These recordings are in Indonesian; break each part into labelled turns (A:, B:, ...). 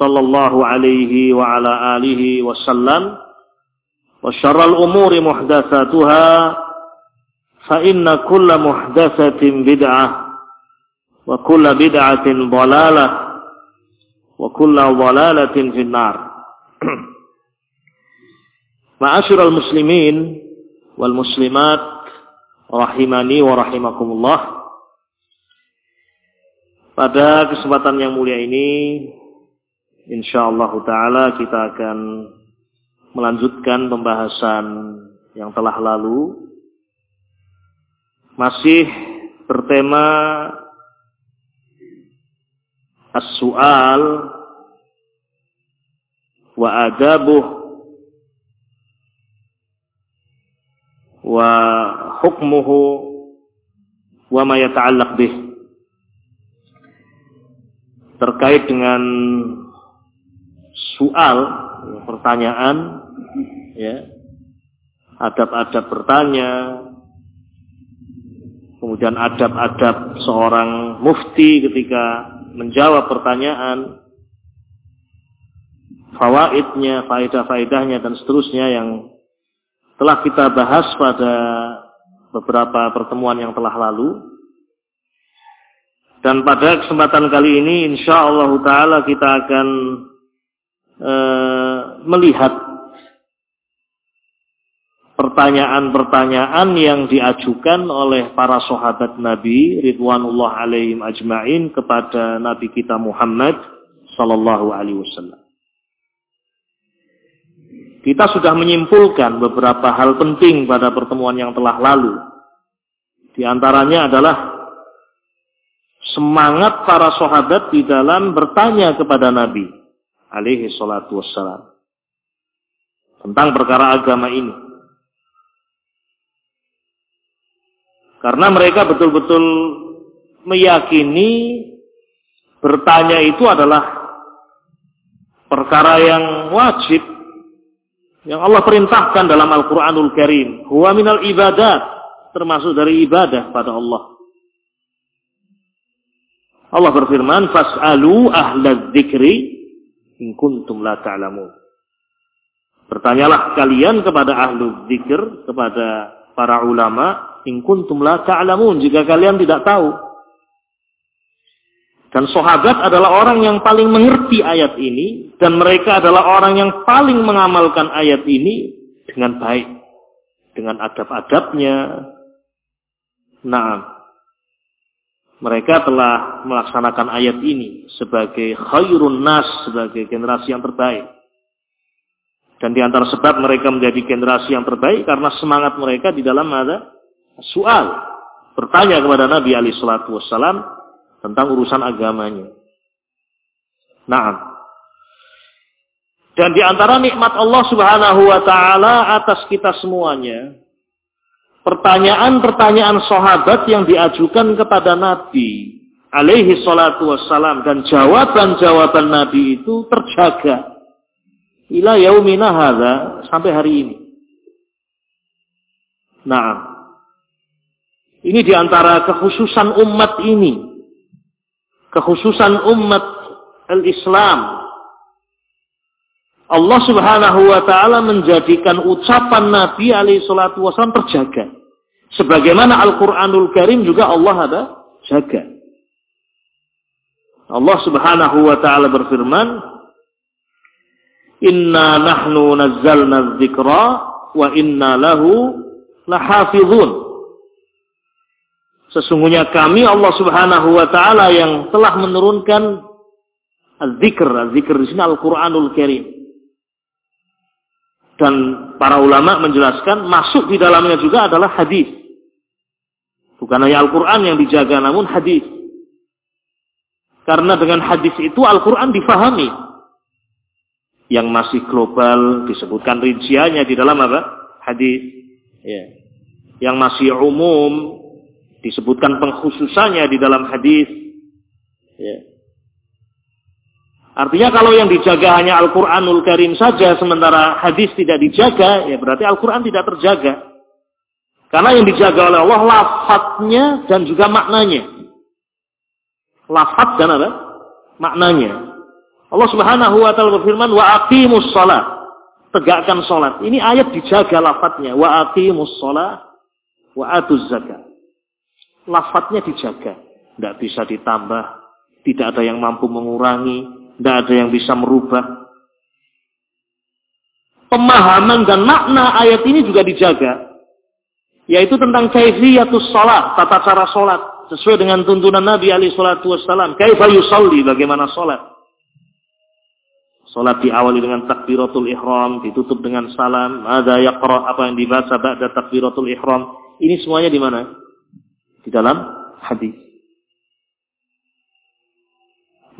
A: sallallahu alaihi wa ala alihi wasallam. Wa syarral umuri muhdatsatuha. Fa inna kulla muhdatsatin bid'ah. Wa kulla bid'atin dhalalah wa kulla dhalalatin finnar. Ma'asyiral muslimin wal Pada kesempatan yang mulia ini insyaallah taala kita akan melanjutkan pembahasan yang telah lalu. Masih bertema as-su'al wa adabuh wa hukmuhu wa ma yata'allaq bih. Terkait dengan soal, pertanyaan, ya, adab-adab bertanya, kemudian adab-adab seorang mufti ketika menjawab pertanyaan, fawaidnya, faedah-faedahnya dan seterusnya yang telah kita bahas pada beberapa pertemuan yang telah lalu. Dan pada kesempatan kali ini insya Allah Ta'ala kita akan Eh, melihat pertanyaan-pertanyaan yang diajukan oleh para sahabat Nabi Ridwanullah alaihim ajma'in kepada Nabi kita Muhammad sallallahu alaihi wasallam. Kita sudah menyimpulkan beberapa hal penting pada pertemuan yang telah lalu. Di antaranya adalah semangat para sahabat di dalam bertanya kepada Nabi alaihi salatu wassalam tentang perkara agama ini. Karena mereka betul-betul meyakini bertanya itu adalah perkara yang wajib yang Allah perintahkan dalam Al-Qur'anul Karim. Huwa minal ibadat, termasuk dari ibadah pada Allah. Allah berfirman, "Fas'alu ahlal dzikri in kuntum la ta'lamun. Bertanyalah kalian kepada ahlu zikir, kepada para ulama, in kuntum la ta'lamun jika kalian tidak tahu. Dan sahabat adalah orang yang paling mengerti ayat ini dan mereka adalah orang yang paling mengamalkan ayat ini dengan baik, dengan adab-adabnya. Nah, mereka telah melaksanakan ayat ini sebagai khairun nas, sebagai generasi yang terbaik. Dan di antara sebab mereka menjadi generasi yang terbaik karena semangat mereka di dalam ada soal bertanya kepada Nabi Ali Shallallahu Wasallam tentang urusan agamanya. Nah, dan di antara nikmat Allah Subhanahu Wa Taala atas kita semuanya, pertanyaan-pertanyaan sahabat yang diajukan kepada Nabi alaihi salatu wassalam dan jawaban-jawaban Nabi itu terjaga ila yaumina hadza sampai hari ini. Nah, ini di antara kekhususan umat ini. Kekhususan umat al-Islam. Allah subhanahu wa ta'ala menjadikan ucapan Nabi alaihi salatu wasallam terjaga. Sebagaimana Al-Quranul Karim juga Allah ada jaga. Allah subhanahu wa ta'ala berfirman, Inna nahnu nazzalna dzikra wa inna lahu lahafizun. Sesungguhnya kami Allah Subhanahu wa taala yang telah menurunkan az-zikr, az-zikr di sini Al-Qur'anul Karim. Dan para ulama menjelaskan masuk di dalamnya juga adalah hadis. Bukan hanya Al-Qur'an yang dijaga namun hadis. Karena dengan hadis itu Al-Qur'an difahami yang masih global disebutkan rinciannya di dalam apa? Hadis. Ya. Yang masih umum disebutkan pengkhususannya di dalam hadis. Ya. Artinya kalau yang dijaga hanya Al-Quranul Karim saja, sementara hadis tidak dijaga, ya berarti Al-Quran tidak terjaga. Karena yang dijaga oleh Allah lafadznya dan juga maknanya. Lafadz dan apa? Maknanya. Allah Subhanahu wa taala berfirman wa aqimus. Tegakkan salat. Ini ayat dijaga lafadznya wa aqimus shalah wa atuz zakat. Lafadznya dijaga, tidak bisa ditambah, tidak ada yang mampu mengurangi, tidak ada yang bisa merubah. Pemahaman dan makna ayat ini juga dijaga, yaitu tentang kaifiyatus salat, tata cara salat sesuai dengan tuntunan Nabi alaihi salatu wasallam. Kaifa yusalli, bagaimana salat. Salat diawali dengan takbiratul ihram, ditutup dengan salam. Ada yaqra apa yang dibaca ba'da takbiratul ihram. Ini semuanya di mana? Di dalam hadis.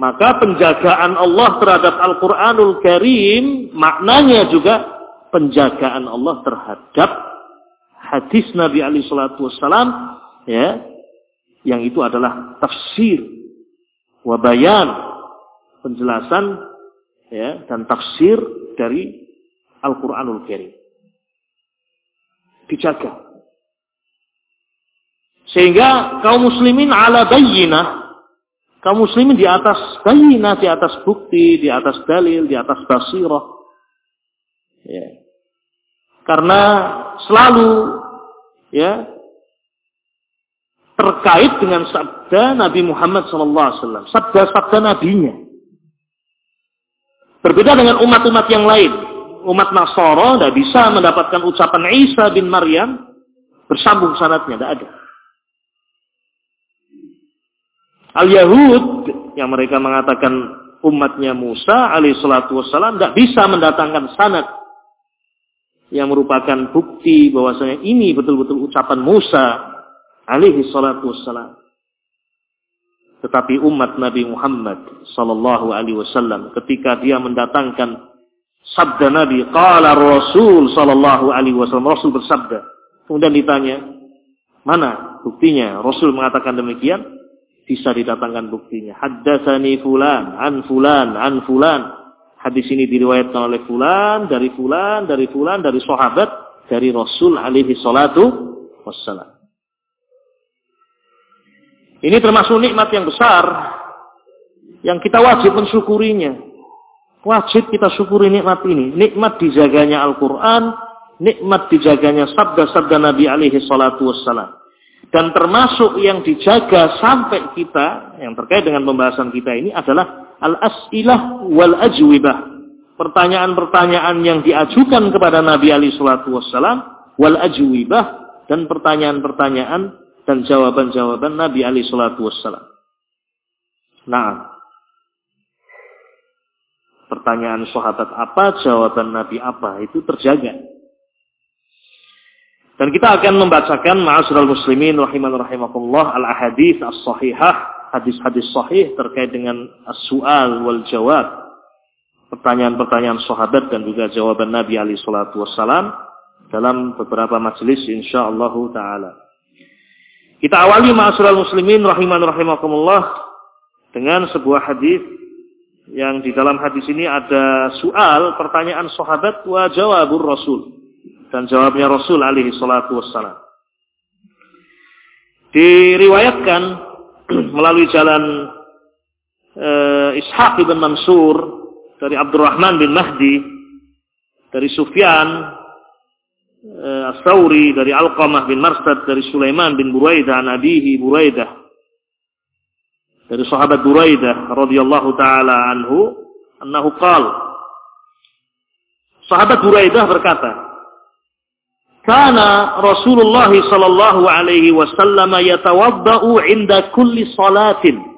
A: Maka penjagaan Allah terhadap Al-Qur'anul Karim maknanya juga penjagaan Allah terhadap hadis Nabi alaihi salatu wasallam ya yang itu adalah tafsir wa bayan penjelasan ya dan tafsir dari Al-Qur'anul Karim. Dijaga. Sehingga kaum muslimin ala bayyinah kaum muslimin di atas bayyinah, di atas bukti, di atas dalil, di atas basirah. Ya. Karena selalu ya terkait dengan sabda Nabi Muhammad SAW, sabda-sabda nabinya. Berbeda dengan umat-umat yang lain. Umat Nasoro tidak bisa mendapatkan ucapan Isa bin Maryam bersambung sanatnya, tidak ada. Al-Yahud yang mereka mengatakan umatnya Musa alaihissalatu wassalam tidak bisa mendatangkan sanat yang merupakan bukti bahwasanya ini betul-betul ucapan Musa alaihi salatu wassalam. Tetapi umat Nabi Muhammad sallallahu alaihi wasallam ketika dia mendatangkan sabda Nabi, qala Rasul sallallahu alaihi wasallam, Rasul bersabda. Kemudian ditanya, mana buktinya? Rasul mengatakan demikian, bisa didatangkan buktinya. Haddatsani fulan, an fulan, an fulan. Hadis ini diriwayatkan oleh fulan, dari fulan, dari fulan, dari sahabat, dari Rasul alaihi salatu wassalam. Ini termasuk nikmat yang besar yang kita wajib mensyukurinya. Wajib kita syukuri nikmat ini. Nikmat dijaganya Al-Quran, nikmat dijaganya sabda-sabda Nabi alaihi salatu wassalam. Dan termasuk yang dijaga sampai kita, yang terkait dengan pembahasan kita ini adalah al-as'ilah wal ajwibah. Pertanyaan-pertanyaan yang diajukan kepada Nabi alaihi salatu wassalam, wal ajwibah, dan pertanyaan-pertanyaan dan jawaban-jawaban Nabi Ali Shallallahu Wassalam. Nah, pertanyaan sahabat apa, jawaban Nabi apa, itu terjaga. Dan kita akan membacakan ma'asyiral muslimin rahiman rahimakumullah al-ahadits as-sahihah, hadis-hadis sahih terkait dengan as-su'al wal jawab. Pertanyaan-pertanyaan sahabat dan juga jawaban Nabi alaihi salatu wassalam dalam beberapa majelis insyaallah taala. Kita awali ma'asyiral muslimin rahiman rahimakumullah dengan sebuah hadis yang di dalam hadis ini ada soal pertanyaan sahabat wa jawabur rasul dan jawabnya Rasul alaihi salatu wassalam. Diriwayatkan melalui jalan uh, Ishaq bin Mansur dari Abdurrahman bin Mahdi dari Sufyan uh, As-Sauri dari Alqamah bin Marsad dari Sulaiman bin Buraidah an abihi Buraidah dari sahabat Buraidah radhiyallahu taala anhu annahu qala Sahabat Buraidah berkata Kana Rasulullah sallallahu alaihi wasallam yatawaddau 'inda kulli salatin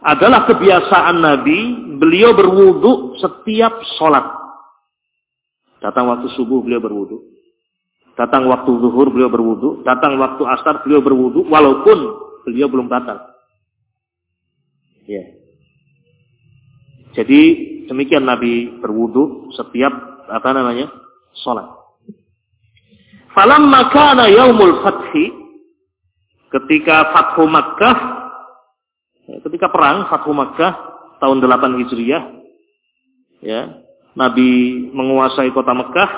A: adalah kebiasaan Nabi beliau berwudu setiap sholat. Datang waktu subuh beliau berwudu. Datang waktu zuhur beliau berwudu. Datang waktu asar beliau berwudu. Walaupun beliau belum batal. Ya. Jadi demikian Nabi berwudu setiap apa namanya sholat. Falam makana yaumul fathi ketika Fathu Makkah ya, ketika perang Fathu Makkah tahun 8 Hijriah ya Nabi menguasai kota Mekah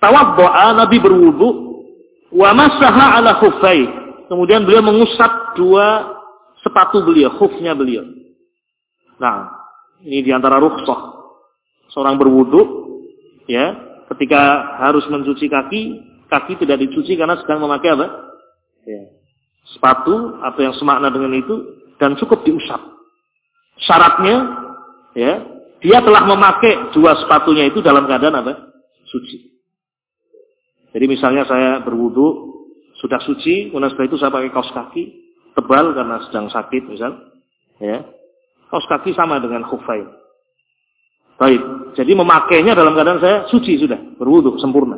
A: tawaddoa Nabi berwudu wa masaha ala khuffaih Kemudian beliau mengusap dua sepatu beliau, khufnya beliau. Nah, ini di antara rukhsah. Seorang berwudu, ya, ketika harus mencuci kaki, kaki tidak dicuci karena sedang memakai apa? Ya. Sepatu atau yang semakna dengan itu dan cukup diusap. Syaratnya, ya, dia telah memakai dua sepatunya itu dalam keadaan apa? Suci. Jadi misalnya saya berwudu, sudah suci, kemudian setelah itu saya pakai kaos kaki tebal karena sedang sakit misal, ya. Kaos kaki sama dengan khufain. Baik, jadi memakainya dalam keadaan saya suci sudah, berwudu sempurna.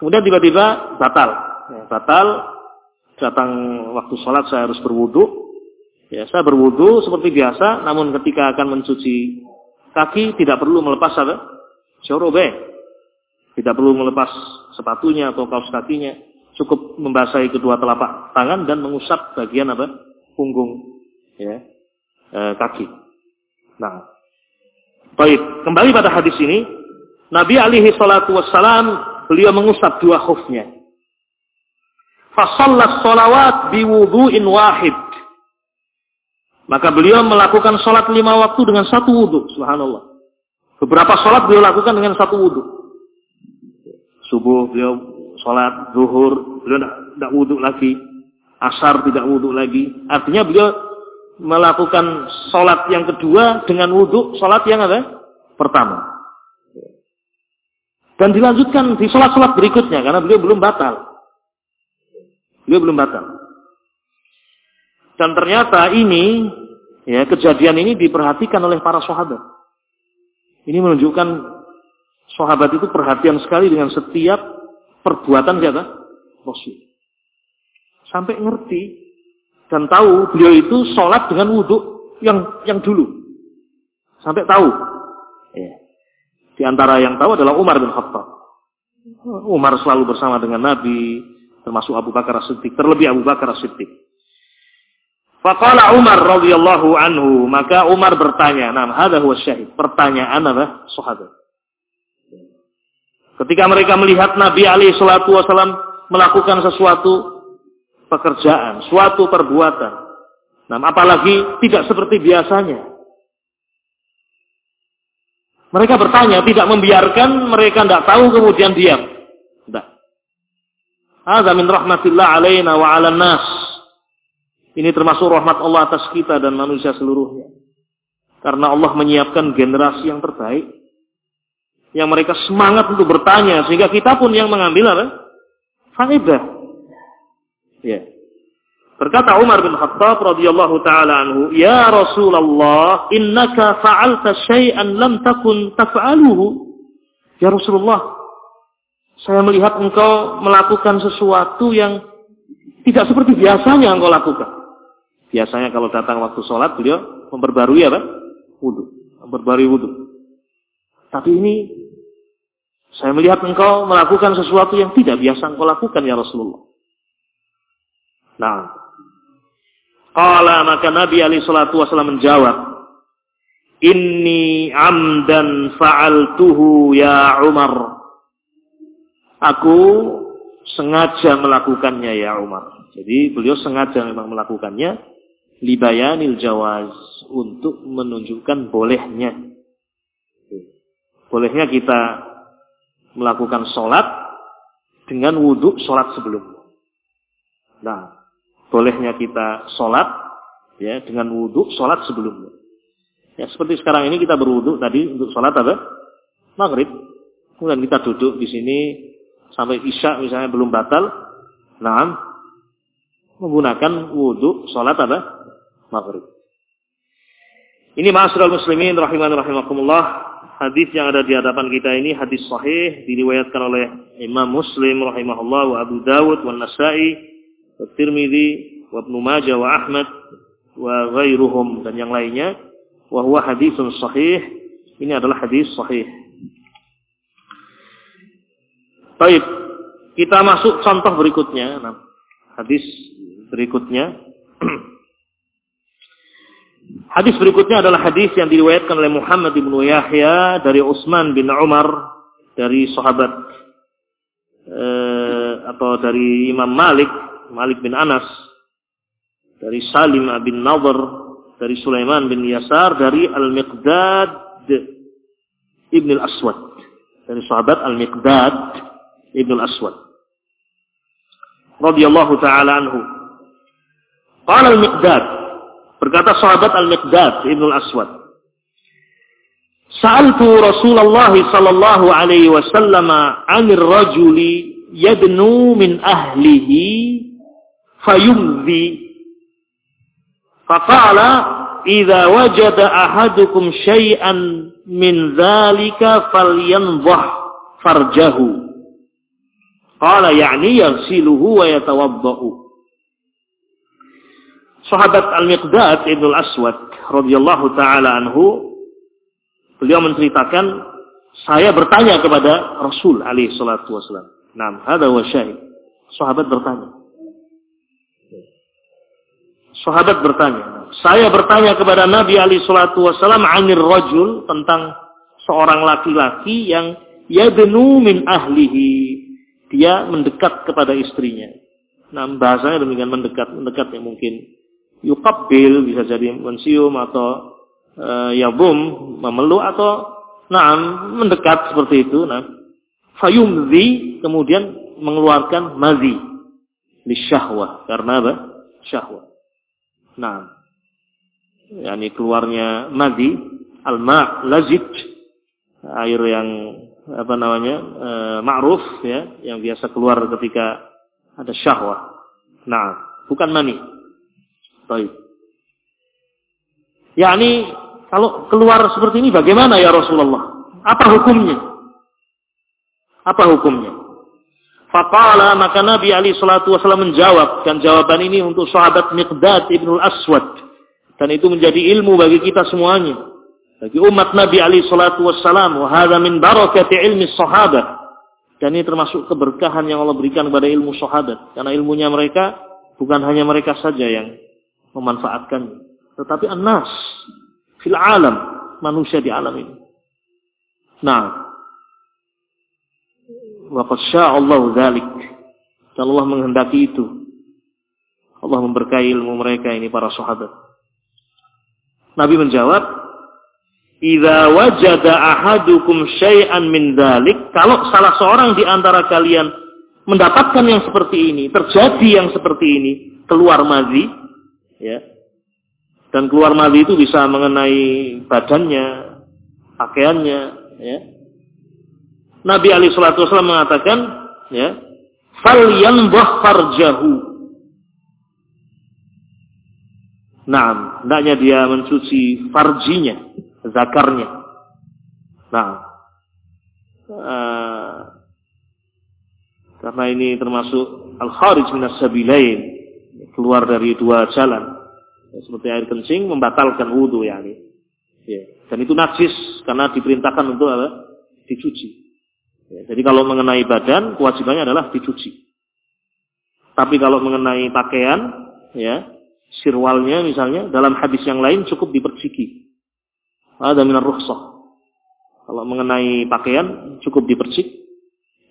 A: Kemudian tiba-tiba batal, ya, batal. Datang waktu sholat saya harus berwudu. Ya, saya berwudu seperti biasa, namun ketika akan mencuci kaki tidak perlu melepas apa? Syorobe. Tidak perlu melepas sepatunya atau kaos kakinya cukup membasahi kedua telapak tangan dan mengusap bagian apa punggung ya e, kaki. Nah, baik kembali pada hadis ini Nabi alaihi salatu wassalam beliau mengusap dua khufnya. Fasallat salawat biwudu'in wahid. Maka beliau melakukan sholat lima waktu dengan satu wudhu. Subhanallah. Beberapa sholat beliau lakukan dengan satu wudhu. Subuh beliau sholat zuhur, beliau tidak wudhu lagi. Asar tidak wudhu lagi. Artinya beliau melakukan sholat yang kedua dengan wudhu sholat yang apa? Pertama. Dan dilanjutkan di sholat-sholat berikutnya karena beliau belum batal. Beliau belum batal. Dan ternyata ini ya kejadian ini diperhatikan oleh para sahabat. Ini menunjukkan sahabat itu perhatian sekali dengan setiap perbuatan siapa? Rasul. Sampai ngerti dan tahu beliau itu sholat dengan wudhu yang yang dulu. Sampai tahu. Ya. Di antara yang tahu adalah Umar bin Khattab. Umar selalu bersama dengan Nabi, termasuk Abu Bakar As-Siddiq, terlebih Abu Bakar As-Siddiq. Faqala Umar radhiyallahu anhu, maka Umar bertanya, "Nam, hadza huwa syahid." Pertanyaan apa? Sahabat. Ketika mereka melihat Nabi Ali Shallallahu Wasallam melakukan sesuatu pekerjaan, suatu perbuatan, nah apalagi tidak seperti biasanya. Mereka bertanya, tidak membiarkan mereka tidak tahu kemudian diam. Tidak. Ada min rahmatillah alaina wa ala nas. Ini termasuk rahmat Allah atas kita dan manusia seluruhnya. Karena Allah menyiapkan generasi yang terbaik yang mereka semangat untuk bertanya sehingga kita pun yang mengambil apa? Faedah. Ya. Berkata Umar bin Khattab radhiyallahu taala anhu, "Ya Rasulullah, innaka fa'alta syai'an lam takun taf'aluhu." Ya Rasulullah, saya melihat engkau melakukan sesuatu yang tidak seperti biasanya engkau lakukan. Biasanya kalau datang waktu sholat, beliau memperbarui apa? Wudhu. Memperbarui wudhu. Tapi ini, saya melihat engkau melakukan sesuatu yang tidak biasa engkau lakukan ya Rasulullah. Nah, Qala maka Nabi alaihi salatu wasallam menjawab, "Inni amdan fa'altuhu ya Umar." Aku sengaja melakukannya ya Umar. Jadi beliau sengaja memang melakukannya libayanil jawaz untuk menunjukkan bolehnya. Bolehnya kita melakukan sholat dengan wudhu sholat sebelumnya. Nah, bolehnya kita sholat ya dengan wudhu sholat sebelumnya. Ya seperti sekarang ini kita berwudhu tadi untuk sholat apa? Maghrib. Kemudian kita duduk di sini sampai isya misalnya belum batal. Nah, menggunakan wudhu sholat apa? Maghrib. Ini ma'asyiral muslimin rahiman rahimakumullah. Hadis yang ada di hadapan kita ini hadis sahih diriwayatkan oleh Imam Muslim rahimahullah wa Abu Dawud wa Nasai Tirmidzi, Ibnu Majah wa Ahmad wa ghairuhum dan yang lainnya wa huwa hadisun sahih. Ini adalah hadis sahih. Baik, kita masuk contoh berikutnya. Nah, hadis berikutnya. hadis berikutnya adalah hadis yang diriwayatkan oleh Muhammad bin Yahya dari Utsman bin Umar dari sahabat eh, atau dari Imam Malik Malik bin Anas, dari Salim bin Nadhr, dari Sulaiman bin Yasar, dari Al-Miqdad Ibn Al-Aswad. Dari sahabat Al-Miqdad Ibn Al-Aswad. radhiyallahu ta'ala anhu. Qala Al-Miqdad, berkata sahabat Al-Miqdad Ibn Al-Aswad. Sa'altu Rasulullah sallallahu alaihi wasallam 'anil rajuli yadnu min ahlihi fayumzi faqala idza wajada ahadukum syai'an min dzalika falyanzah farjahu qala ya'ni yaghsiluhu wa yatawaddau Sahabat Al-Miqdad Ibn Al-Aswad radhiyallahu taala anhu beliau menceritakan saya bertanya kepada Rasul alaihi salatu. Naam, wa syahid. Sahabat bertanya, Sahabat bertanya, saya bertanya kepada Nabi Ali Shallallahu Wasallam anir rajul tentang seorang laki-laki yang yadnu min ahlihi, dia mendekat kepada istrinya. Nah bahasanya demikian mendekat, mendekat yang mungkin yukabil bisa jadi mencium atau e, yabum memeluk atau nah mendekat seperti itu. Nah fayumzi kemudian mengeluarkan mazi li syahwah karena apa? Syahwah. Nah, yakni keluarnya madi, al-ma' lazid, air yang apa namanya e, ma'ruf ya, yang biasa keluar ketika ada syahwat. Nah, bukan mani. Baik. Yakni kalau keluar seperti ini bagaimana ya Rasulullah? Apa hukumnya? Apa hukumnya? Faqala maka Nabi Ali Shallallahu Wasallam menjawab dan jawaban ini untuk sahabat Miqdad ibnul Aswad. Dan itu menjadi ilmu bagi kita semuanya. Bagi umat Nabi Ali Shallallahu Wasallam wahada min barakati ilmi sahabat. Dan ini termasuk keberkahan yang Allah berikan kepada ilmu sahabat. Karena ilmunya mereka bukan hanya mereka saja yang memanfaatkan. Tetapi anas fil alam manusia di alam ini. Nah, Waqad sya'allahu dzalik. Dan Allah menghendaki itu. Allah memberkahi ilmu mereka ini para sahabat. Nabi menjawab, "Idza wajada ahadukum syai'an min dzalik," kalau salah seorang di antara kalian mendapatkan yang seperti ini, terjadi yang seperti ini, keluar madhi, ya. Dan keluar madhi itu bisa mengenai badannya, pakaiannya, ya Nabi Ali Shallallahu Wasallam mengatakan, ya, fal yanbah farjahu. Nah, hendaknya dia mencuci farjinya, zakarnya. Nah, uh, karena ini termasuk al-kharij minas sabilain, keluar dari dua jalan. Seperti air kencing membatalkan wudhu ya. ya. Dan itu najis karena diperintahkan untuk apa? Dicuci. Ya, jadi kalau mengenai badan kewajibannya adalah dicuci. Tapi kalau mengenai pakaian, ya, sirwalnya misalnya dalam hadis yang lain cukup diperciki. Ada minar rukhsah. Kalau mengenai pakaian cukup dipercik,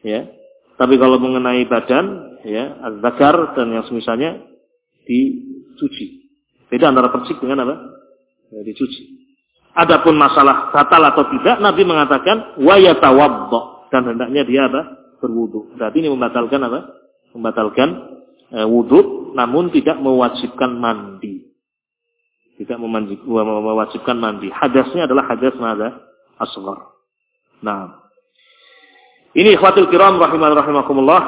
A: ya. Tapi kalau mengenai badan, ya, az-zakar dan yang semisalnya dicuci. Beda antara persik dengan apa? Ya, dicuci. Adapun masalah batal atau tidak, Nabi mengatakan wa dan hendaknya dia apa? berwudu. Berarti ini membatalkan apa? Membatalkan e, wudu namun tidak mewajibkan mandi. Tidak mewajibkan mandi. Hadasnya adalah hadas nada asghar. Nah, ini ikhwatul kiram rahimah rahimakumullah.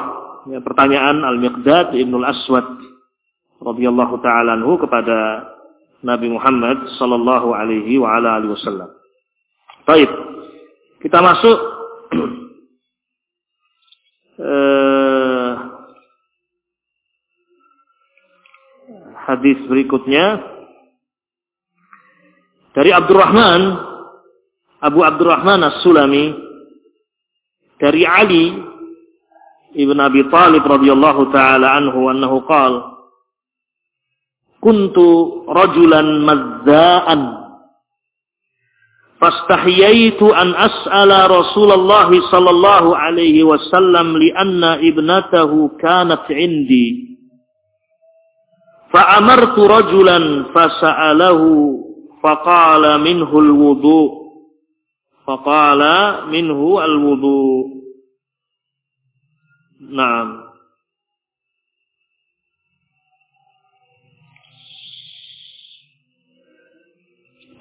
A: Ya, pertanyaan Al-Miqdad Ibnul Aswad radhiyallahu taala anhu kepada Nabi Muhammad sallallahu alaihi wa ala alihi wasallam. Baik. Kita masuk eh, hadis berikutnya. Dari Abdurrahman Abu Abdurrahman As-Sulami. Dari Ali ibn Abi Talib radhiyallahu taala anhu annahu qala kuntu rajulan mazza'an فاستحييت أن أسأل رسول الله صلى الله عليه وسلم لأن ابنته كانت عندي. فأمرت رجلا فسأله فقال منه الوضوء فقال منه الوضوء. نعم.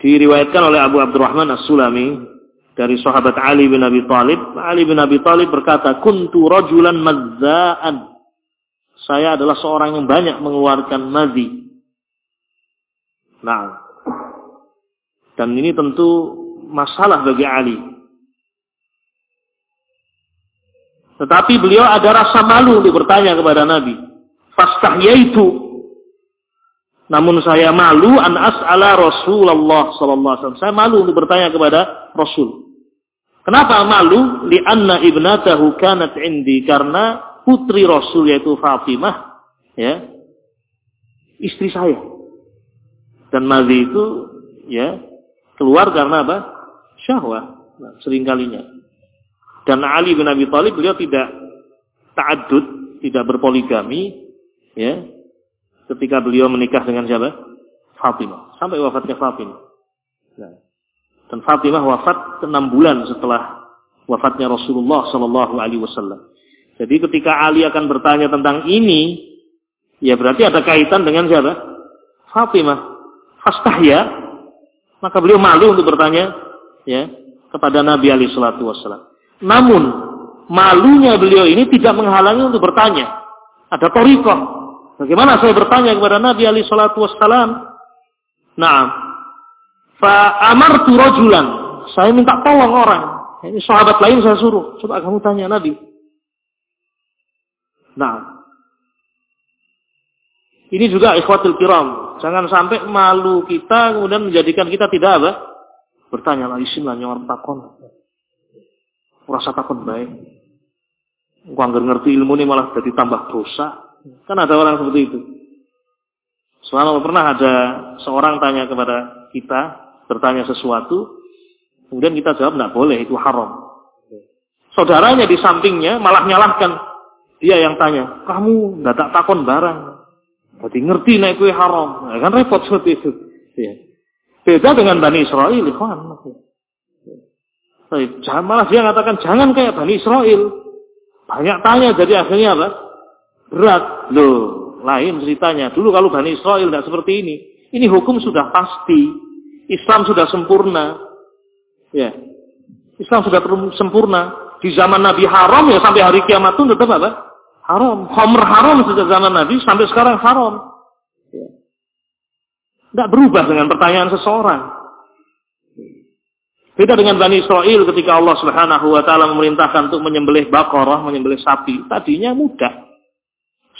A: Diriwayatkan oleh Abu Abdurrahman As-Sulami dari sahabat Ali bin Abi Thalib. Ali bin Abi Thalib berkata, "Kuntu rajulan mazza'an." Saya adalah seorang yang banyak mengeluarkan madhi. Nah, dan ini tentu masalah bagi Ali. Tetapi beliau ada rasa malu untuk bertanya kepada Nabi. Fastahyaitu. Namun saya malu an as'ala Rasulullah wasallam. Saya malu untuk bertanya kepada Rasul. Kenapa malu? Lianna ibnatahu kanat indi karena putri Rasul yaitu Fatimah ya istri saya. Dan madhi itu ya keluar karena apa? Syahwat. Nah, seringkalinya. Dan Ali bin Abi Thalib beliau tidak ta'adud, tidak berpoligami, ya. Ketika beliau menikah dengan siapa? Fatimah. Sampai wafatnya Fatimah. Nah. Dan Fatimah wafat enam bulan setelah wafatnya Rasulullah Shallallahu Alaihi Wasallam. Jadi ketika Ali akan bertanya tentang ini, ya berarti ada kaitan dengan siapa? Fatimah. Fastahya, maka beliau malu untuk bertanya ya kepada Nabi Ali Shallallahu Wasallam. Namun malunya beliau ini tidak menghalangi untuk bertanya. Ada torikoh. Bagaimana saya bertanya kepada Nabi Ali Shallallahu Wasallam? Nah, fa amar rojulan. Saya minta tolong orang. Ini sahabat lain saya suruh. Coba kamu tanya Nabi. Nah, ini juga ikhwatul kiram. Jangan sampai malu kita kemudian menjadikan kita tidak apa? Bertanya lah isim lah nyawar takon. Rasa takon baik. Gua ngerti ilmu ini malah jadi tambah dosa. Kan ada orang seperti itu. Soalnya pernah ada seorang tanya kepada kita, bertanya sesuatu, kemudian kita jawab tidak boleh, itu haram. Saudaranya di sampingnya malah nyalahkan dia yang tanya, kamu nggak tak takon barang. Berarti ngerti naik kue haram. Ya, kan repot seperti itu. Ya. Beda dengan Bani Israel. Jangan malah dia mengatakan jangan kayak Bani Israel. Banyak tanya jadi akhirnya apa? Berat. Loh, lain ceritanya. Dulu kalau Bani Israel tidak seperti ini. Ini hukum sudah pasti. Islam sudah sempurna. Ya. Islam sudah sempurna. Di zaman Nabi haram ya sampai hari kiamat itu tetap apa? Haram. Homer haram sejak zaman Nabi sampai sekarang haram. Ya. Berubah dengan pertanyaan seseorang. Beda dengan Bani Israel ketika Allah Subhanahu wa taala memerintahkan untuk menyembelih bakorah, menyembelih sapi. Tadinya mudah.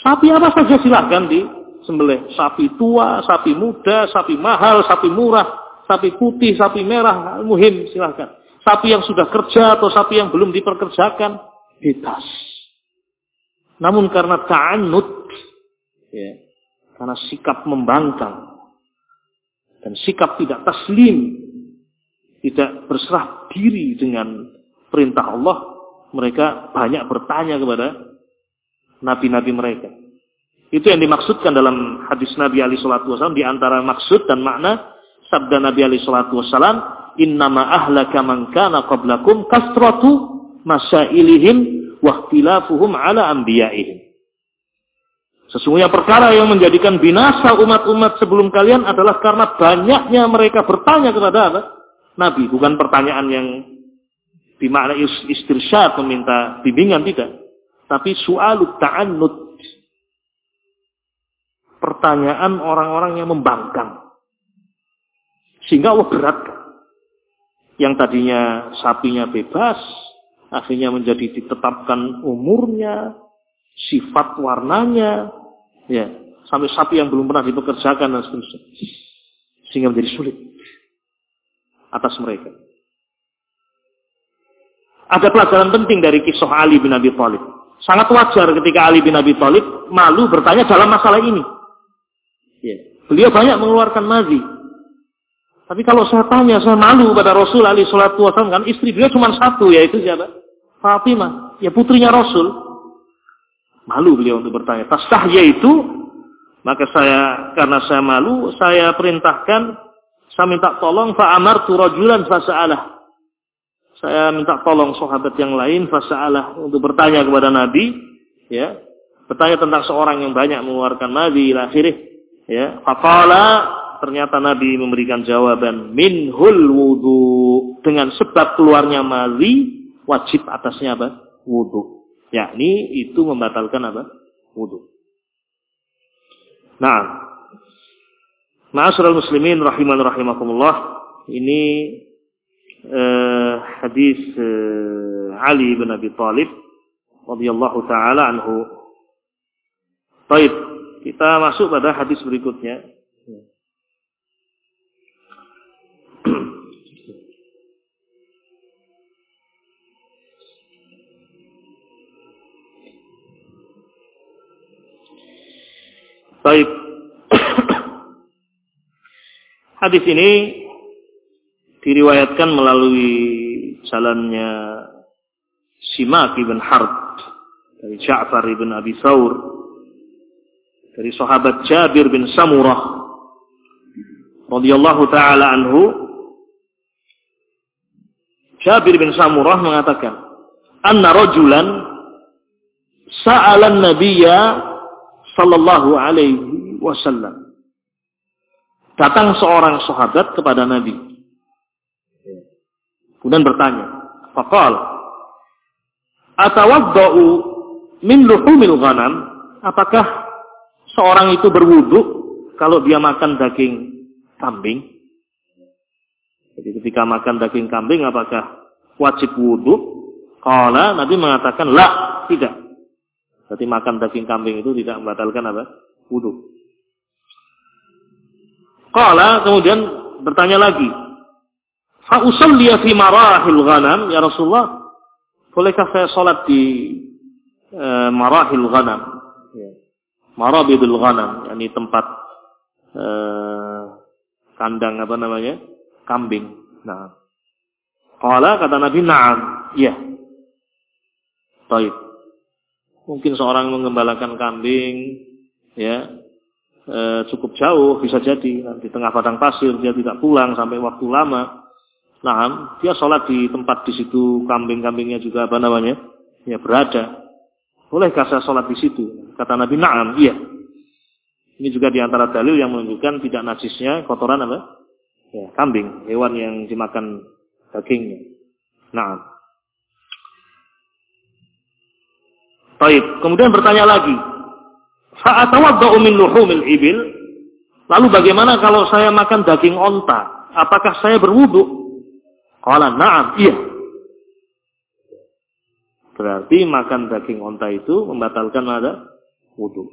A: Sapi apa saja silahkan disembelih. Sapi tua, sapi muda, sapi mahal, sapi murah, sapi putih, sapi merah, muhim silahkan. Sapi yang sudah kerja atau sapi yang belum diperkerjakan, bebas. Namun karena ta'anud, ya, karena sikap membangkang, dan sikap tidak taslim, tidak berserah diri dengan perintah Allah, mereka banyak bertanya kepada nabi-nabi mereka. Itu yang dimaksudkan dalam hadis Nabi Ali Shallallahu Wasallam di antara maksud dan makna sabda Nabi Ali Shallallahu Wasallam, Innama ahlaka man kana qablakum kasratu masailihim wahtilafuhum ala anbiya'ihim. Sesungguhnya perkara yang menjadikan binasa umat-umat sebelum kalian adalah karena banyaknya mereka bertanya kepada apa? Nabi. Bukan pertanyaan yang dimakna istirsyad meminta bimbingan tidak. Tapi su'alut ta'annud. Pertanyaan orang-orang yang membangkang. Sehingga Allah berat. Yang tadinya sapinya bebas. Akhirnya menjadi ditetapkan umurnya. Sifat warnanya Ya, sampai sapi yang belum pernah dipekerjakan dan seterusnya. Sehingga menjadi sulit atas mereka. Ada pelajaran penting dari kisah Ali bin Abi Thalib. Sangat wajar ketika Ali bin Abi Thalib malu bertanya dalam masalah ini. Ya. Beliau banyak mengeluarkan mazi. Tapi kalau saya tanya, saya malu pada Rasul Ali Shallallahu Wasallam kan istri beliau cuma satu yaitu siapa? Fatimah, ya putrinya Rasul. Malu beliau untuk bertanya. Tastahya itu, maka saya, karena saya malu, saya perintahkan, saya minta tolong, fa'amar rajulan fasa'alah. Saya minta tolong sahabat yang lain, fasa'alah, untuk bertanya kepada Nabi, ya, bertanya tentang seorang yang banyak mengeluarkan Nabi, akhirnya, ya, faqala, ternyata Nabi memberikan jawaban, minhul wudu, dengan sebab keluarnya mali, wajib atasnya apa? Wudu yakni itu membatalkan apa? Wudu. Nah, Ma'asyiral muslimin rahiman rahimakumullah, ini eh, hadis eh, Ali bin Abi Thalib radhiyallahu taala anhu. Baik, kita masuk pada hadis berikutnya. Baik. Hadis ini diriwayatkan melalui jalannya Simak ibn Harb dari Ja'far ibn Abi Thawr dari sahabat Jabir bin Samurah radhiyallahu taala anhu Jabir bin Samurah mengatakan anna rajulan sa'alan nabiyya Sallallahu Alaihi Wasallam. Datang seorang sahabat kepada Nabi. Kemudian bertanya, Fakal, Atawadda'u min luhumil ghanam? Apakah seorang itu berwudu kalau dia makan daging kambing? Jadi ketika makan daging kambing apakah wajib wudhu? Kalau Nabi mengatakan, la, tidak. Jadi makan daging kambing itu tidak membatalkan apa? Wudhu. Kala kemudian bertanya lagi. Fa'usalliya fi marahil ghanam ya Rasulullah. Bolehkah saya sholat di e, marahil ghanam? Ya. Marabidul ghanam. Yani tempat e, kandang apa namanya? Kambing. Nah. Kala kata Nabi na'am. Iya. Taib. Mungkin seorang mengembalakan kambing, ya e, cukup jauh bisa jadi di tengah padang pasir dia tidak pulang sampai waktu lama. Nah, dia sholat di tempat di situ kambing-kambingnya juga apa namanya ya berada. Bolehkah saya sholat di situ? Kata Nabi Naam, iya. Ini juga di antara dalil yang menunjukkan tidak najisnya kotoran apa? Ya, kambing, hewan yang dimakan dagingnya. Naam. Baik, kemudian bertanya lagi. Fa'atawadda'u min luhumil ibil. Lalu bagaimana kalau saya makan daging onta? Apakah saya berwudu? Qala na'am, iya. Berarti makan daging onta itu membatalkan ada wudu.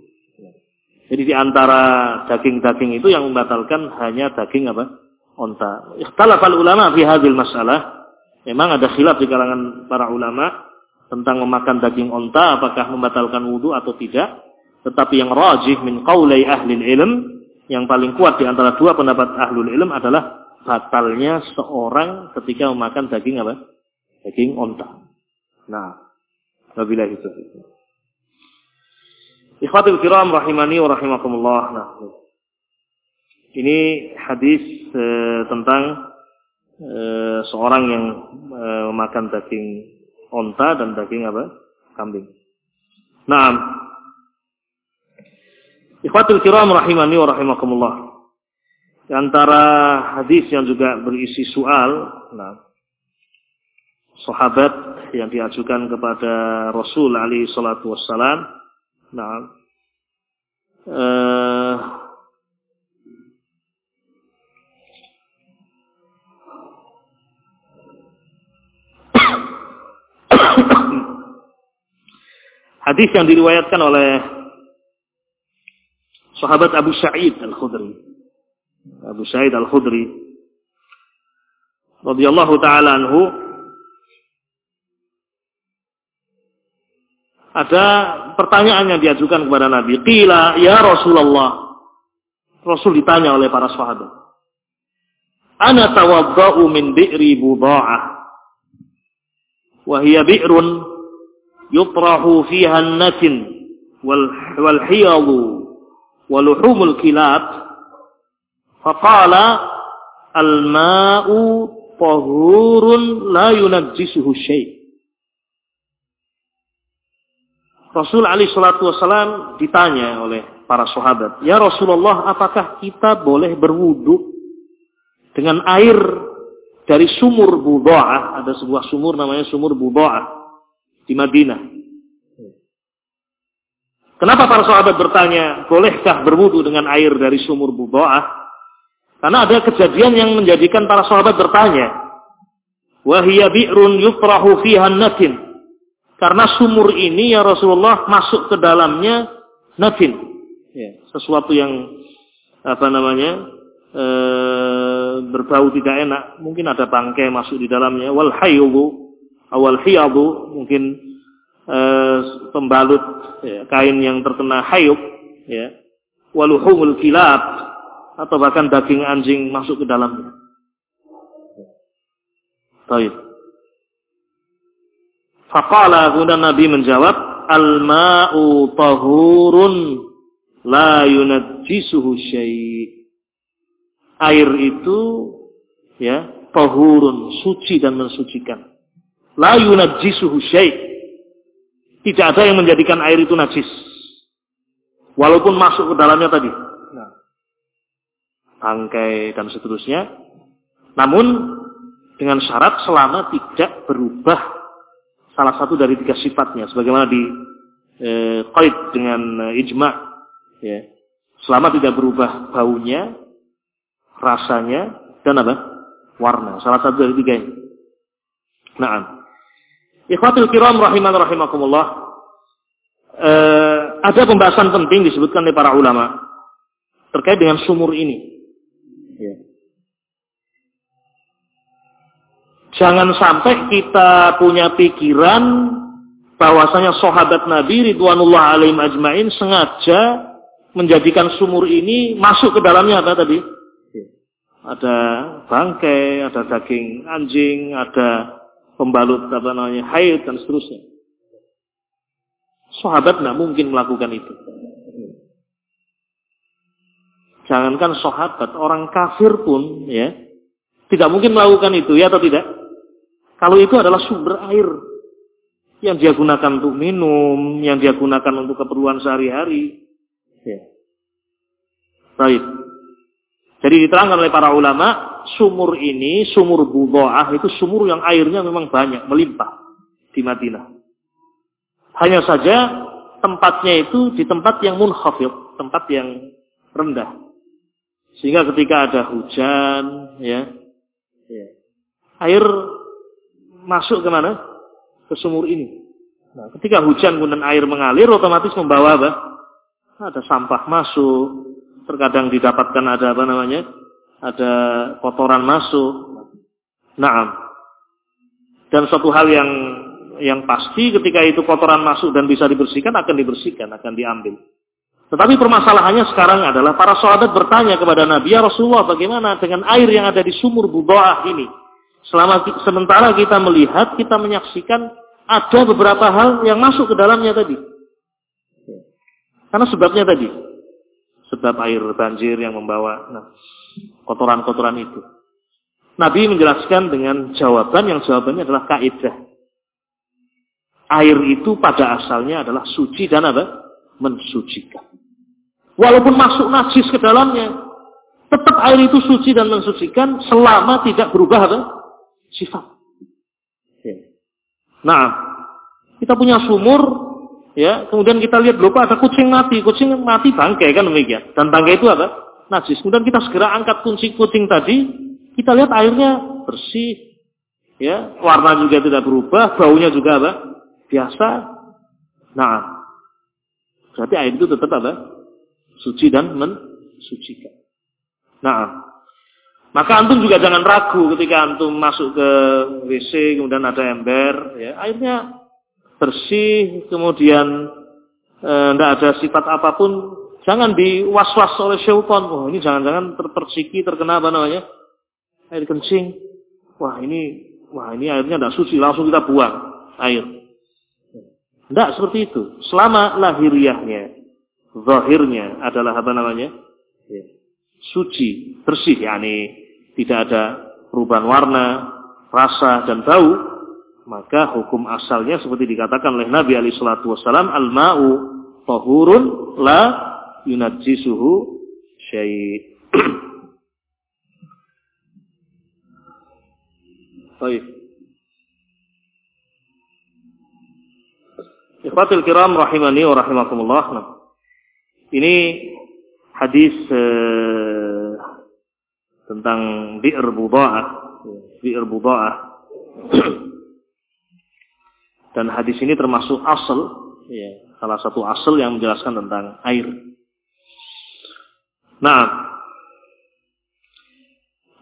A: Jadi di antara daging-daging itu yang membatalkan hanya daging apa? Onta. Ikhtalafal ulama fi hadhil masalah. Memang ada khilaf di kalangan para ulama tentang memakan daging onta apakah membatalkan wudu atau tidak. Tetapi yang rajih min qaulai ahli ilm yang paling kuat di antara dua pendapat ahlul ilm adalah batalnya seorang ketika memakan daging apa? Daging onta. Nah, wabillahi taufiq. Ikhwatul kiram rahimani wa rahimakumullah. Nah, ini hadis e, tentang e, seorang yang e, memakan daging onta dan daging apa? Kambing. Nah, Ikhwatul kiram rahimani wa rahimakumullah. Di antara hadis yang juga berisi soal, nah, sahabat yang diajukan kepada Rasul alaihi salatu wassalam Nah, uh, hadis yang diriwayatkan oleh sahabat Abu Sa'id Al-Khudri. Abu Sa'id Al-Khudri radhiyallahu taala anhu ada pertanyaan yang diajukan kepada Nabi. Qila ya Rasulullah. Rasul ditanya oleh para sahabat. Ana tawadda'u min bi'ri fiha an-natin wal, wal hiyadu wal luhumul kilat. Faqala al-ma'u tahurun la yunajjisuhu syai'. Rasul Ali Shallallahu Wasallam ditanya oleh para sahabat, ya Rasulullah, apakah kita boleh berwudu dengan air dari sumur Budoah? Ada sebuah sumur namanya sumur Budoah di Madinah. Kenapa para sahabat bertanya, bolehkah berwudu dengan air dari sumur Budoah? Karena ada kejadian yang menjadikan para sahabat bertanya. Bi'run yutrahu fiha natin karena sumur ini ya Rasulullah masuk ke dalamnya nafin. Ya, sesuatu yang apa namanya e, berbau tidak enak. Mungkin ada bangkai masuk di dalamnya. Wal hayyubu awal hiyadu mungkin e, pembalut ya, kain yang terkena hayub ya. Waluhumul kilab atau bahkan daging anjing masuk ke dalamnya. Baik. Faqala kemudian Nabi menjawab, Al-ma'u tahurun la yunajjisuhu syai'. Air itu ya, tahurun, suci dan mensucikan. La yunajjisuhu syai'. Tidak ada yang menjadikan air itu najis. Walaupun masuk ke dalamnya tadi. Bangkai dan seterusnya. Namun dengan syarat selama tidak berubah salah satu dari tiga sifatnya sebagaimana di eh, dengan eh, ijma ya. Selama tidak berubah baunya rasanya dan apa? Warna. Salah satu dari tiga ini. Nah ikhwatul kiram rahiman rahimakumullah. Eh, ada pembahasan penting disebutkan oleh para ulama terkait dengan sumur ini Jangan sampai kita punya pikiran bahwasanya sahabat Nabi Ridwanullah alaihim ajmain sengaja menjadikan sumur ini masuk ke dalamnya apa tadi? Ada bangkai, ada daging anjing, ada pembalut apa namanya haid dan seterusnya. Sahabat tidak mungkin melakukan itu. Jangankan sahabat, orang kafir pun ya tidak mungkin melakukan itu ya atau tidak? Kalau itu adalah sumber air yang dia gunakan untuk minum, yang dia gunakan untuk keperluan sehari-hari. Ya. Baik. Jadi diterangkan oleh para ulama, sumur ini, sumur Budoah itu sumur yang airnya memang banyak, melimpah di Madinah. Hanya saja tempatnya itu di tempat yang munkhafid, tempat yang rendah. Sehingga ketika ada hujan, ya, ya air masuk ke mana? Ke sumur ini. Nah, ketika hujan kemudian air mengalir, otomatis membawa apa? Ada sampah masuk. Terkadang didapatkan ada apa namanya? Ada kotoran masuk. Nah, dan suatu hal yang yang pasti ketika itu kotoran masuk dan bisa dibersihkan akan dibersihkan, akan diambil. Tetapi permasalahannya sekarang adalah para sahabat bertanya kepada Nabi, ya Rasulullah bagaimana dengan air yang ada di sumur Budoah ini? Selama sementara kita melihat, kita menyaksikan ada beberapa hal yang masuk ke dalamnya tadi. Karena sebabnya tadi. Sebab air banjir yang membawa nah, kotoran-kotoran nah, itu. Nabi menjelaskan dengan jawaban yang jawabannya adalah kaidah. Air itu pada asalnya adalah suci dan apa? Mensucikan. Walaupun masuk najis ke dalamnya, tetap air itu suci dan mensucikan selama tidak berubah apa? Sifat. Ya. Nah, kita punya sumur, ya, kemudian kita lihat lupa ada kucing mati, kucing mati bangkai kan demikian. Dan bangkai itu apa? Najis. Kemudian kita segera angkat kucing-kucing tadi, kita lihat airnya bersih, ya, warna juga tidak berubah, baunya juga apa? Biasa. Nah, berarti air itu tetap apa? suci dan mensucikan. Nah, maka antum juga jangan ragu ketika antum masuk ke WC kemudian ada ember, ya airnya bersih, kemudian tidak eh, ada sifat apa pun, jangan diwas-was oleh syaitan. Oh ini jangan-jangan terperciki terkena apa namanya air kencing. Wah ini, wah ini airnya tidak suci, langsung kita buang air. Tidak seperti itu. Selama lahiriahnya zahirnya adalah apa namanya? Ya. Suci, bersih, yakni tidak ada perubahan warna, rasa dan bau, maka hukum asalnya seperti dikatakan oleh Nabi alaihi salatu wasallam, al-ma'u tahurun la yunajjisuhu syai'. Baik. Ikhwatul kiram rahimani wa rahimakumullah. Nah. Ini hadis eh, tentang bi'r buda'ah. Bi'r buda'ah. Dan hadis ini termasuk asal, ya, salah satu asal yang menjelaskan tentang air. Nah,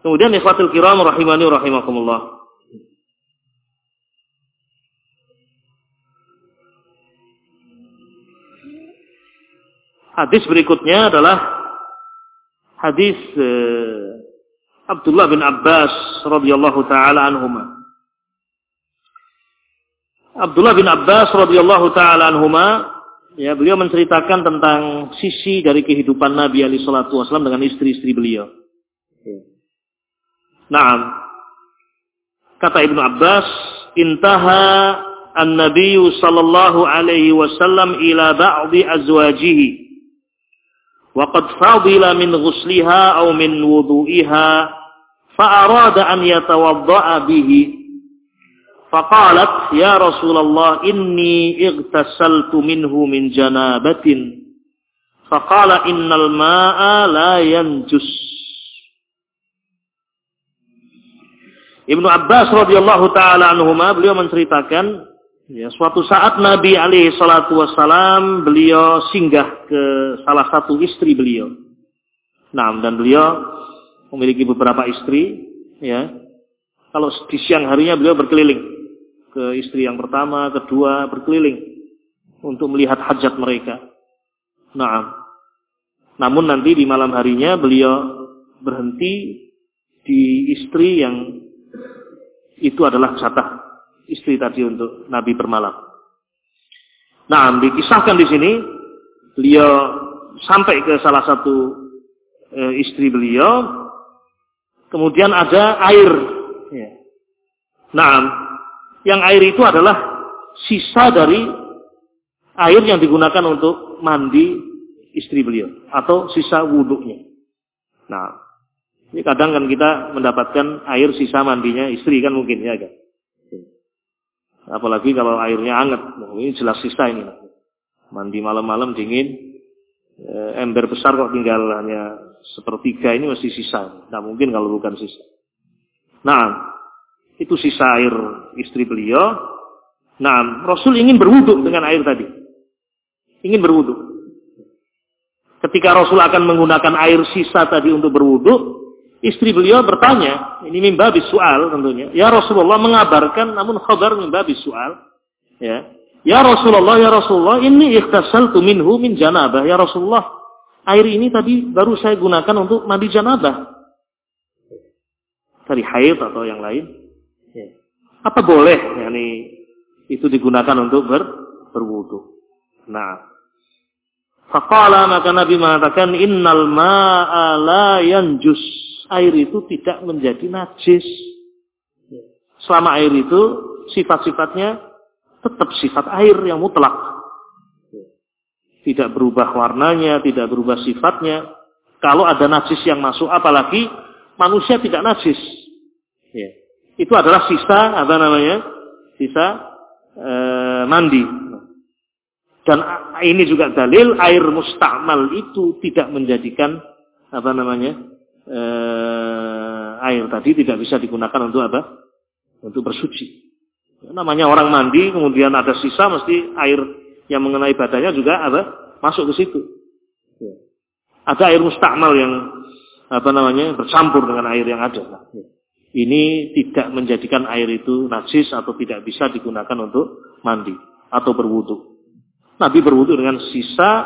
A: kemudian ikhwatul kiram rahimani rahimakumullah. Hadis berikutnya adalah hadis uh, Abdullah bin Abbas radhiyallahu taala anhuma. Abdullah bin Abbas radhiyallahu taala anhuma, ya beliau menceritakan tentang sisi dari kehidupan Nabi Ali Shallallahu wasallam dengan istri-istri beliau. Nah Kata Ibnu Abbas, "Intaha an Nabiu sallallahu alaihi wasallam ila ba'di azwajihi wa qad fadila min ghusliha aw min wudu'iha فأراد أن يتوضأ به فقالت يا رسول الله إني اغتسلت منه من جنابة فقال إن الماء لا ينجس Ibnu Abbas radhiyallahu taala anhuma beliau menceritakan Ya, suatu saat Nabi alaihi salatu wassalam beliau singgah ke salah satu istri beliau. Nah, dan beliau memiliki beberapa istri, ya. Kalau di siang harinya beliau berkeliling ke istri yang pertama, kedua, berkeliling untuk melihat hajat mereka. Nah, namun nanti di malam harinya beliau berhenti di istri yang itu adalah jatah istri tadi untuk Nabi bermalam. Nah, dikisahkan di sini beliau sampai ke salah satu e, istri beliau, kemudian ada air. Ya. Nah, yang air itu adalah sisa dari air yang digunakan untuk mandi istri beliau atau sisa wuduknya. Nah, ini kadang kan kita mendapatkan air sisa mandinya istri kan mungkin ya kan. Apalagi kalau airnya hangat. Ini jelas sisa ini. Mandi malam-malam dingin. Eh, ember besar kok tinggal hanya sepertiga ini masih sisa. Tidak mungkin kalau bukan sisa. Nah, itu sisa air istri beliau. Nah, Rasul ingin berwudhu dengan air tadi. Ingin berwudhu. Ketika Rasul akan menggunakan air sisa tadi untuk berwudhu, istri beliau bertanya, ini mimba soal tentunya. Ya Rasulullah mengabarkan, namun khabar mimba soal. Ya, ya Rasulullah, ya Rasulullah, ini ikhtasaltu minhu min janabah. Ya Rasulullah, air ini tadi baru saya gunakan untuk mandi janabah. Dari haid atau yang lain. Apa boleh yakni itu digunakan untuk ber, berwudu? Nah, Faqala maka Nabi mengatakan innal ma'a la yanjus. Air itu tidak menjadi najis. Selama air itu sifat-sifatnya tetap sifat air yang mutlak. Tidak berubah warnanya, tidak berubah sifatnya. Kalau ada najis yang masuk, apalagi manusia tidak najis. Ya itu adalah sisa apa namanya? Sisa e, mandi. Dan ini juga dalil air mustakmal itu tidak menjadikan apa namanya? E, air tadi tidak bisa digunakan untuk apa? Untuk bersuci. Namanya orang mandi kemudian ada sisa mesti air yang mengenai badannya juga apa? Masuk ke situ. Ada air mustakmal yang apa namanya bercampur dengan air yang ada ini tidak menjadikan air itu najis atau tidak bisa digunakan untuk mandi atau berwudu. Nabi berwudu dengan sisa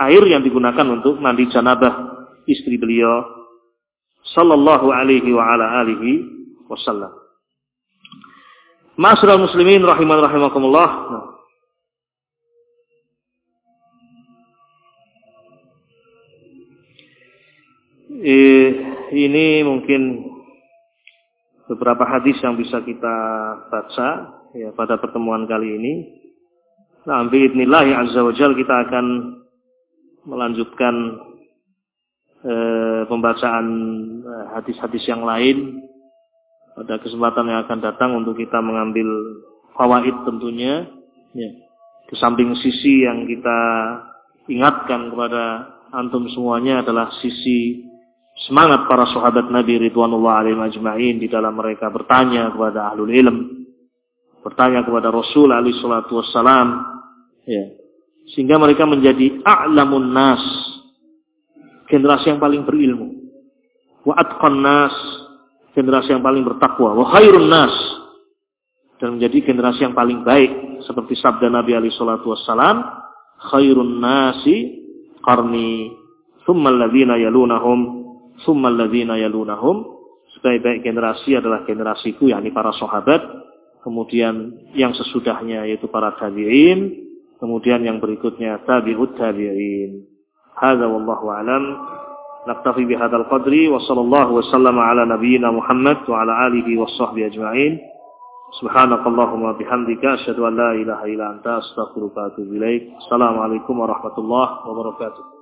A: air yang digunakan untuk mandi janabah istri beliau sallallahu alaihi wa ala alihi wasallam. Masyarul muslimin rahiman rahimakumullah. Eh, ini mungkin beberapa hadis yang bisa kita baca ya pada pertemuan kali ini. Nah, biidznillah ya azza wajal kita akan melanjutkan eh, pembacaan eh, hadis-hadis yang lain pada kesempatan yang akan datang untuk kita mengambil fawaid tentunya ya. Di samping sisi yang kita ingatkan kepada antum semuanya adalah sisi semangat para sahabat Nabi Ridwanullah alaihim ajma'in di dalam mereka bertanya kepada ahlul ilm, bertanya kepada Rasul alaihi salatu wassalam, ya. Sehingga mereka menjadi a'lamun nas, generasi yang paling berilmu. Wa atqan nas, generasi yang paling bertakwa. Wa khairun nas, dan menjadi generasi yang paling baik. Seperti sabda Nabi alaihi salatu wassalam, khairun nasi qarni, thumma alladhina yalunahum summal ladzina yalunahum. Sebaik-baik generasi adalah generasiku yakni para sahabat. Kemudian yang sesudahnya yaitu para tabi'in. Kemudian yang berikutnya tabi'ut tabi'in. Hadza wallahu alam qadri wa sallallahu wa sallama ala nabiyyina Muhammad wa ala alihi wa sahbihi ajma'in subhanakallahumma bihamdika asyhadu an la ilaha illa anta astaghfiruka wa atubu ilaik assalamu alaikum warahmatullahi wabarakatuh